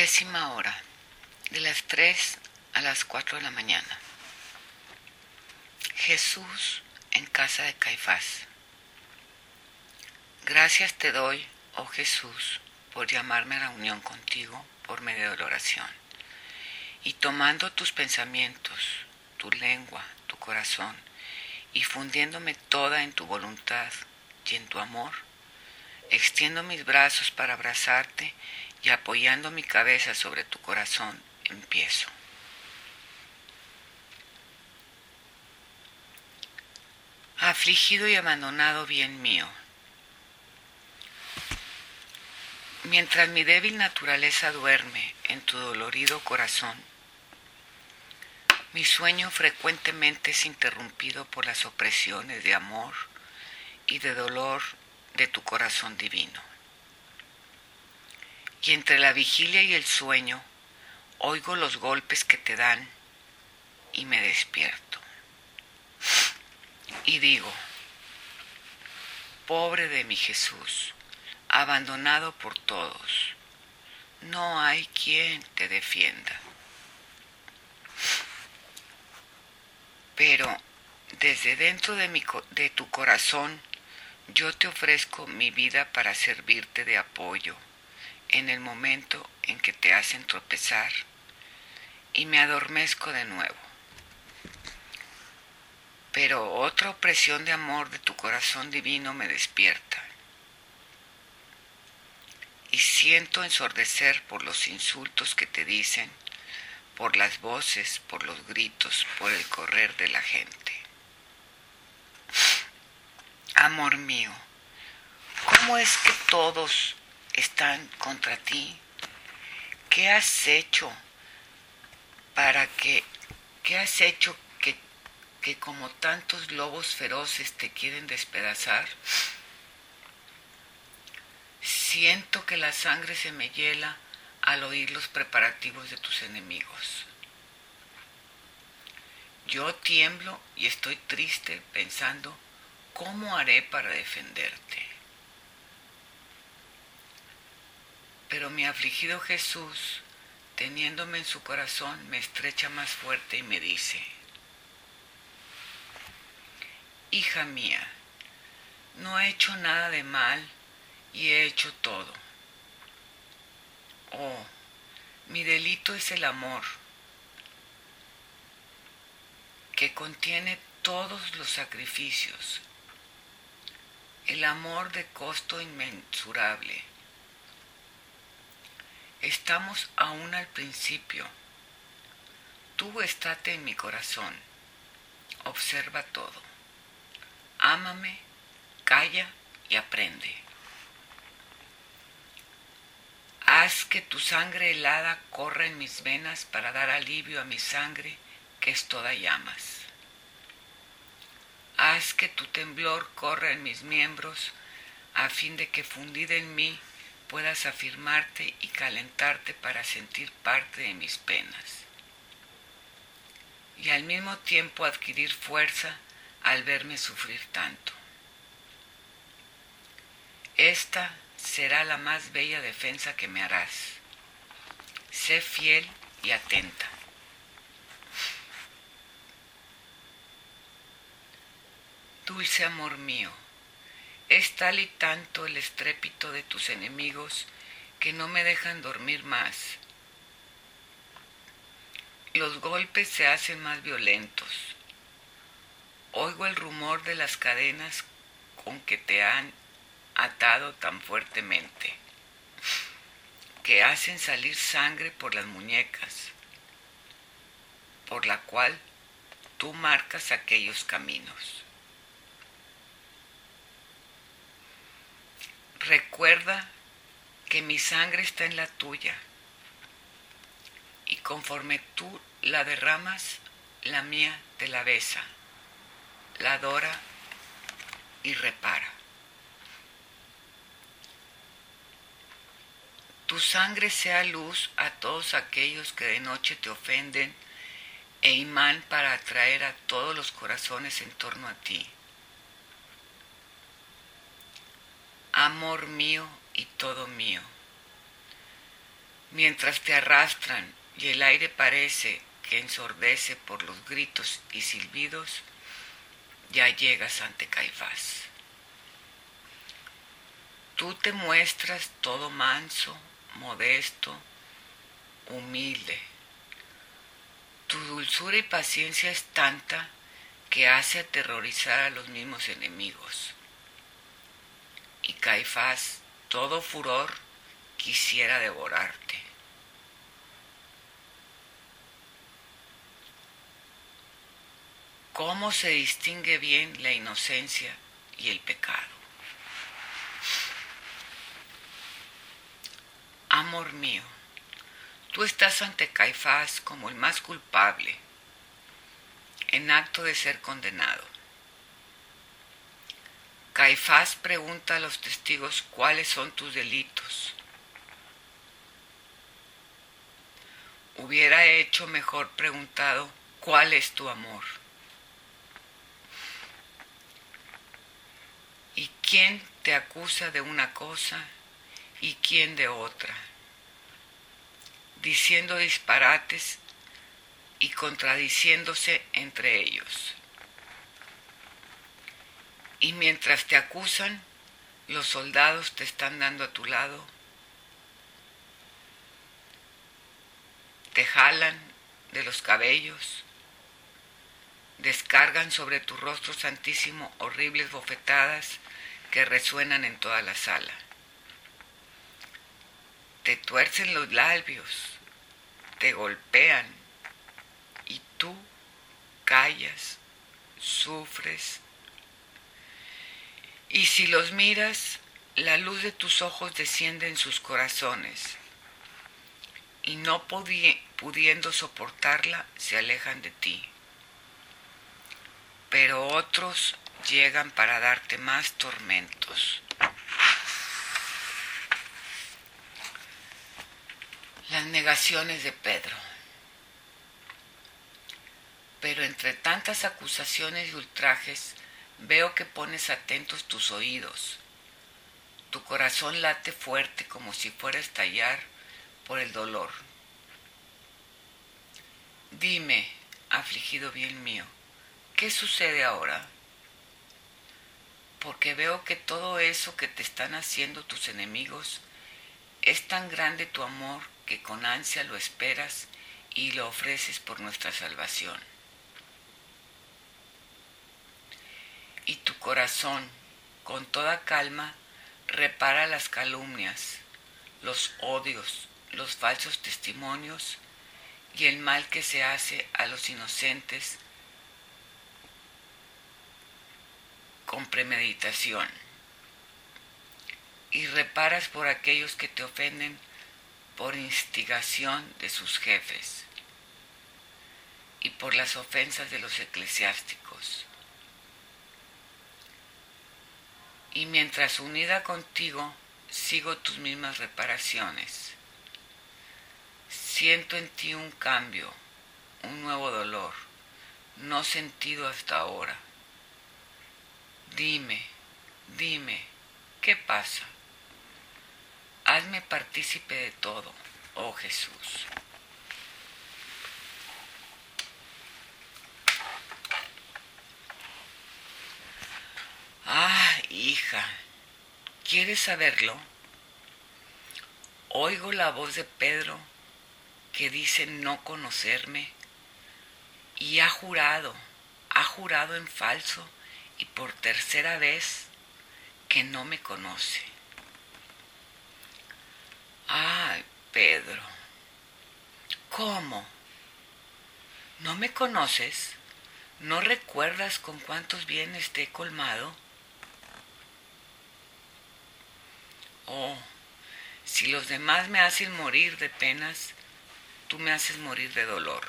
Décima hora, de las 3 a las 4 de la mañana. Jesús en casa de Caifás. Gracias te doy, oh Jesús, por llamarme a la unión contigo por medio de la oración. Y tomando tus pensamientos, tu lengua, tu corazón, y fundiéndome toda en tu voluntad y en tu amor, extiendo mis brazos para abrazarte y apoyando mi cabeza sobre tu corazón, empiezo. Afligido y abandonado bien mío, mientras mi débil naturaleza duerme en tu dolorido corazón, mi sueño frecuentemente es interrumpido por las opresiones de amor y de dolor de tu corazón divino y entre la vigilia y el sueño oigo los golpes que te dan y me despierto. Y digo, pobre de mi Jesús, abandonado por todos, no hay quien te defienda. Pero desde dentro de, mi, de tu corazón yo te ofrezco mi vida para servirte de apoyo en el momento en que te hacen tropezar y me adormezco de nuevo. Pero otra opresión de amor de tu corazón divino me despierta y siento ensordecer por los insultos que te dicen, por las voces, por los gritos, por el correr de la gente. Amor mío, ¿cómo es que todos están contra ti? ¿Qué has hecho para que, qué has hecho que, que como tantos lobos feroces te quieren despedazar? Siento que la sangre se me hiela al oír los preparativos de tus enemigos. Yo tiemblo y estoy triste pensando cómo haré para defenderte. Pero mi afligido Jesús, teniéndome en su corazón, me estrecha más fuerte y me dice, Hija mía, no he hecho nada de mal y he hecho todo. Oh, mi delito es el amor, que contiene todos los sacrificios, el amor de costo inmensurable Estamos aún al principio. Tú estate en mi corazón. Observa todo. Ámame, calla y aprende. Haz que tu sangre helada corra en mis venas para dar alivio a mi sangre que es toda llamas. Haz que tu temblor corra en mis miembros a fin de que fundida en mí puedas afirmarte y calentarte para sentir parte de mis penas y al mismo tiempo adquirir fuerza al verme sufrir tanto. Esta será la más bella defensa que me harás. Sé fiel y atenta. Dulce amor mío, es tal y tanto el estrépito de tus enemigos que no me dejan dormir más. Los golpes se hacen más violentos. Oigo el rumor de las cadenas con que te han atado tan fuertemente, que hacen salir sangre por las muñecas, por la cual tú marcas aquellos caminos. Recuerda que mi sangre está en la tuya y conforme tú la derramas, la mía te la besa, la adora y repara. Tu sangre sea luz a todos aquellos que de noche te ofenden e imán para atraer a todos los corazones en torno a ti. Amor mío y todo mío. mientras te arrastran y el aire parece que ensordece por los gritos y silbidos, ya llegas ante Caifás. Tú te muestras todo manso, modesto, humilde. Tu dulzura y paciencia es tanta que hace aterrorizar a los mismos enemigos. Y Caifás, todo furor, quisiera devorarte. ¿Cómo se distingue bien la inocencia y el pecado? Amor mío, tú estás ante Caifás como el más culpable, en acto de ser condenado. Caifás pregunta a los testigos cuáles son tus delitos. Hubiera hecho mejor preguntado cuál es tu amor. ¿Y quién te acusa de una cosa y quién de otra, diciendo disparates y contradiciéndose entre ellos. Y mientras te acusan, los soldados te están dando a tu lado, te jalan de los cabellos, descargan sobre tu rostro santísimo horribles bofetadas que resuenan en toda la sala te tuercen los labios, te golpean y tú callas, sufres. Y si los miras, la luz de tus ojos desciende en sus corazones y no pudiendo soportarla, se alejan de ti. Pero otros llegan para darte más tormentos. las negaciones de Pedro. Pero entre tantas acusaciones y ultrajes, veo que pones atentos tus oídos. Tu corazón late fuerte como si fuera a estallar por el dolor. Dime, afligido bien mío, ¿qué sucede ahora? Porque veo que todo eso que te están haciendo tus enemigos es tan grande tu amor que con ansia lo esperas y lo ofreces por nuestra salvación. Y tu corazón, con toda calma, repara las calumnias, los odios, los falsos testimonios y el mal que se hace a los inocentes con premeditación. Y reparas por aquellos que te ofenden por instigación de sus jefes y por las ofensas de los eclesiásticos. Y mientras unida contigo sigo tus mismas reparaciones, siento en ti un cambio, un nuevo dolor, no sentido hasta ahora. Dime, dime, ¿qué pasa? Hazme partícipe de todo, oh Jesús. Ah, hija, ¿quieres saberlo? Oigo la voz de Pedro que dice no conocerme y ha jurado, ha jurado en falso y por tercera vez que no me conoce. Ay, Pedro, ¿cómo? ¿No me conoces? ¿No recuerdas con cuántos bienes te he colmado? Oh, si los demás me hacen morir de penas, tú me haces morir de dolor.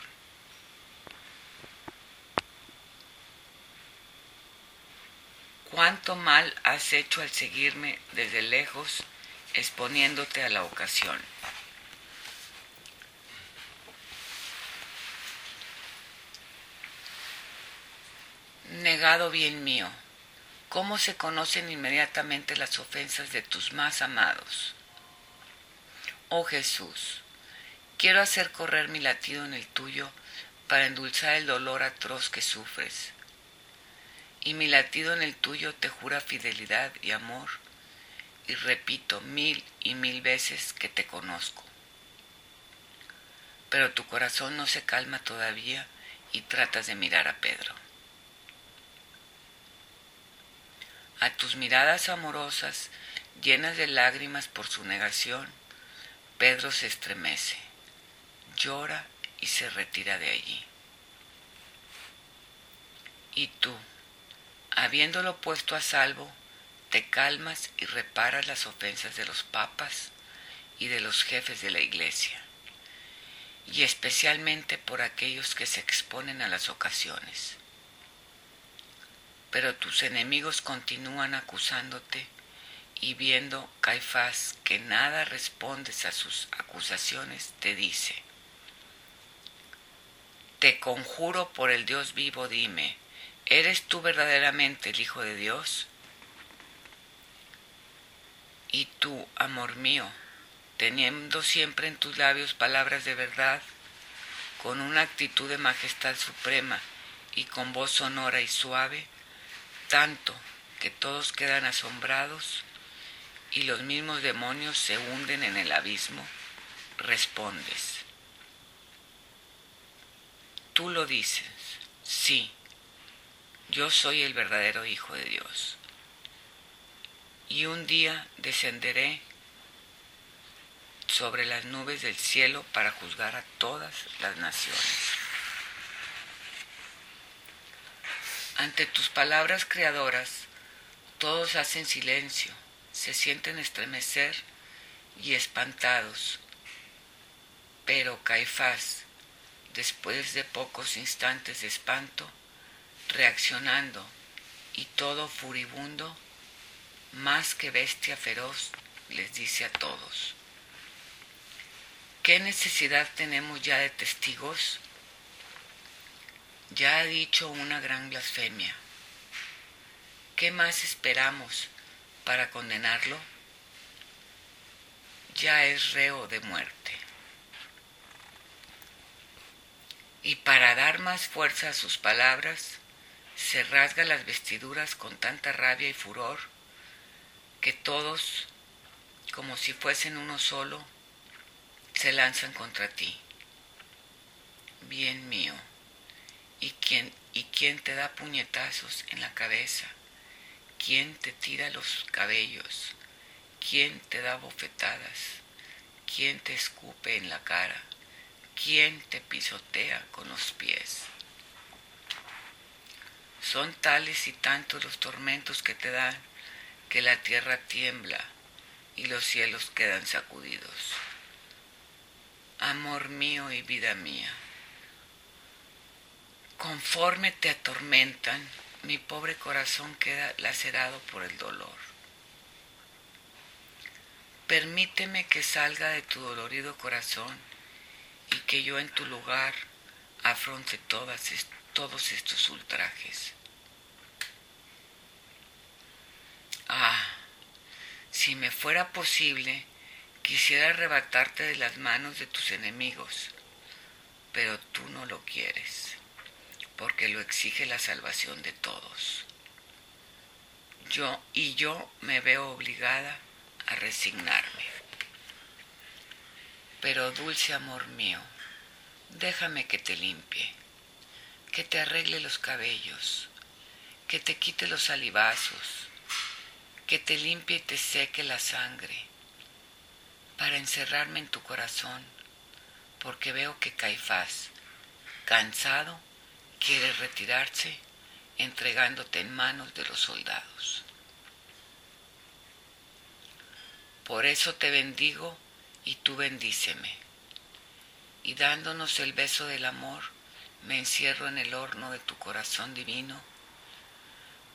¿Cuánto mal has hecho al seguirme desde lejos exponiéndote a la ocasión. Negado bien mío, ¿cómo se conocen inmediatamente las ofensas de tus más amados? Oh Jesús, quiero hacer correr mi latido en el tuyo para endulzar el dolor atroz que sufres. Y mi latido en el tuyo te jura fidelidad y amor, y repito mil y mil veces que te conozco. Pero tu corazón no se calma todavía y tratas de mirar a Pedro. A tus miradas amorosas, llenas de lágrimas por su negación, Pedro se estremece, llora y se retira de allí. Y tú, habiéndolo puesto a salvo, te calmas y reparas las ofensas de los papas y de los jefes de la iglesia, y especialmente por aquellos que se exponen a las ocasiones. Pero tus enemigos continúan acusándote y viendo Caifás que nada respondes a sus acusaciones, te dice, Te conjuro por el Dios vivo, dime, ¿eres tú verdaderamente el Hijo de Dios? Y tú, amor mío, teniendo siempre en tus labios palabras de verdad, con una actitud de majestad suprema y con voz sonora y suave, tanto que todos quedan asombrados, y los mismos demonios se hunden en el abismo, respondes. Tú lo dices, sí, yo soy el verdadero Hijo de Dios. Y un día descenderé sobre las nubes del cielo para juzgar a todas las naciones. Ante tus palabras creadoras, todos hacen silencio se sienten estremecer y espantados. Pero Caifás, después de pocos instantes de espanto, reaccionando y todo furibundo, más que bestia feroz, les dice a todos, ¿qué necesidad tenemos ya de testigos? Ya ha dicho una gran blasfemia. ¿Qué más esperamos para condenarlo, ya es reo de muerte. Y para dar más fuerza a sus palabras, se rasga las vestiduras con tanta rabia y furor que todos, como si fuesen uno solo, se lanzan contra ti. Bien mío, ¿y quién, y quién te da puñetazos en la cabeza? ¿Quién te tira los cabellos? ¿Quién te da bofetadas? ¿Quién te escupe en la cara? ¿Quién te pisotea con los pies? Son tales y tantos los tormentos que te dan que la tierra tiembla y los cielos quedan sacudidos. Amor mío y vida mía, conforme te atormentan, mi pobre corazón queda lacerado por el dolor. Permíteme que salga de tu dolorido corazón y que yo en tu lugar afronte todas, todos estos ultrajes. Ah, si me fuera posible, quisiera arrebatarte de las manos de tus enemigos, pero tú no lo quieres porque lo exige la salvación de todos. Yo y yo me veo obligada a resignarme. Pero dulce amor mío, déjame que te limpie, que te arregle los cabellos, que te quite los salivazos, que te limpie y te seque la sangre, para encerrarme en tu corazón, porque veo que Caifás, cansado, quiere retirarse entregándote en manos de los soldados. Por eso te bendigo y tú bendíceme. Y dándonos el beso del amor, me encierro en el horno de tu corazón divino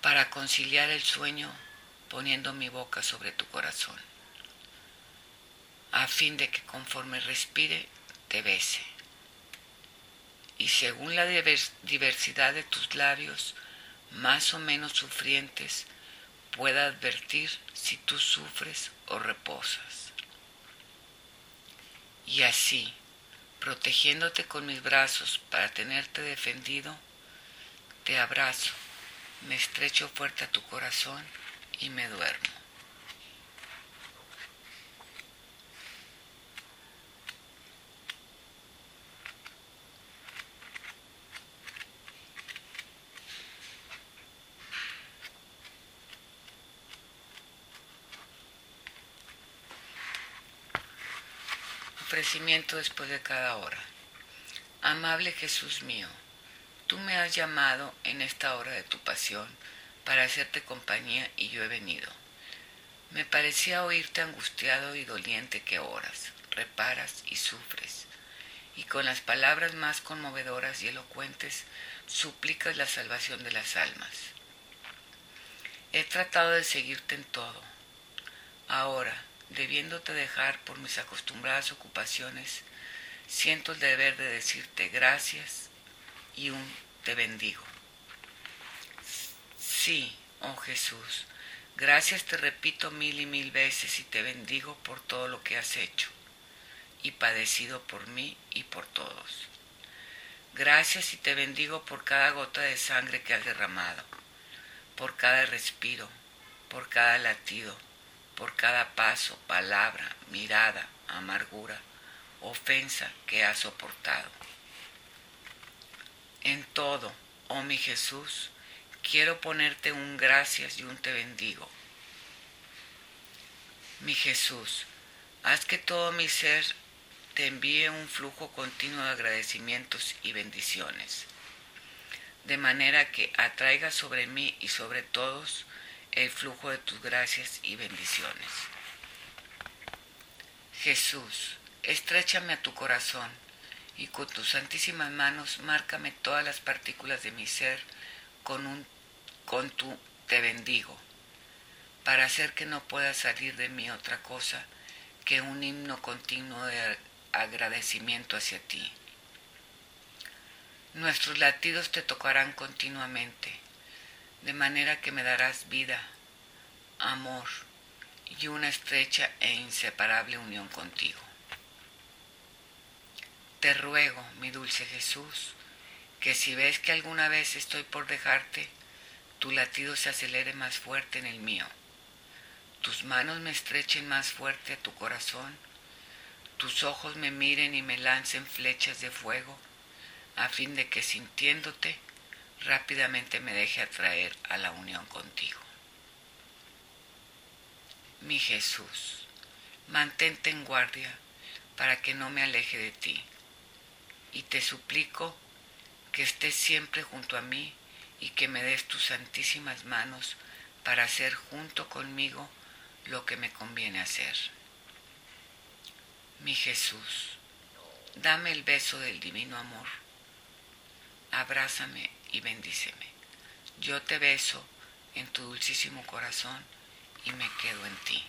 para conciliar el sueño poniendo mi boca sobre tu corazón, a fin de que conforme respire te bese y según la diversidad de tus labios, más o menos sufrientes, pueda advertir si tú sufres o reposas. Y así, protegiéndote con mis brazos para tenerte defendido, te abrazo, me estrecho fuerte a tu corazón y me duermo. Ofrecimiento después de cada hora. Amable Jesús mío, tú me has llamado en esta hora de tu pasión para hacerte compañía y yo he venido. Me parecía oírte angustiado y doliente que oras, reparas y sufres, y con las palabras más conmovedoras y elocuentes suplicas la salvación de las almas. He tratado de seguirte en todo. Ahora, debiéndote dejar por mis acostumbradas ocupaciones, siento el deber de decirte gracias y un te bendigo. Sí, oh Jesús, gracias te repito mil y mil veces y te bendigo por todo lo que has hecho y padecido por mí y por todos. Gracias y te bendigo por cada gota de sangre que has derramado, por cada respiro, por cada latido, por cada paso, palabra, mirada, amargura, ofensa que has soportado. En todo, oh mi Jesús, quiero ponerte un gracias y un te bendigo. Mi Jesús, haz que todo mi ser te envíe un flujo continuo de agradecimientos y bendiciones, de manera que atraiga sobre mí y sobre todos el flujo de tus gracias y bendiciones. Jesús, estrechame a tu corazón y con tus santísimas manos márcame todas las partículas de mi ser con, un, con tu te bendigo, para hacer que no pueda salir de mí otra cosa que un himno continuo de agradecimiento hacia ti. Nuestros latidos te tocarán continuamente de manera que me darás vida, amor y una estrecha e inseparable unión contigo. Te ruego, mi dulce Jesús, que si ves que alguna vez estoy por dejarte, tu latido se acelere más fuerte en el mío, tus manos me estrechen más fuerte a tu corazón, tus ojos me miren y me lancen flechas de fuego, a fin de que sintiéndote rápidamente me deje atraer a la unión contigo. Mi Jesús, mantente en guardia para que no me aleje de ti, y te suplico que estés siempre junto a mí y que me des tus santísimas manos para hacer junto conmigo lo que me conviene hacer. Mi Jesús, dame el beso del divino amor, abrázame y bendíceme. Yo te beso en tu dulcísimo corazón y me quedo en ti.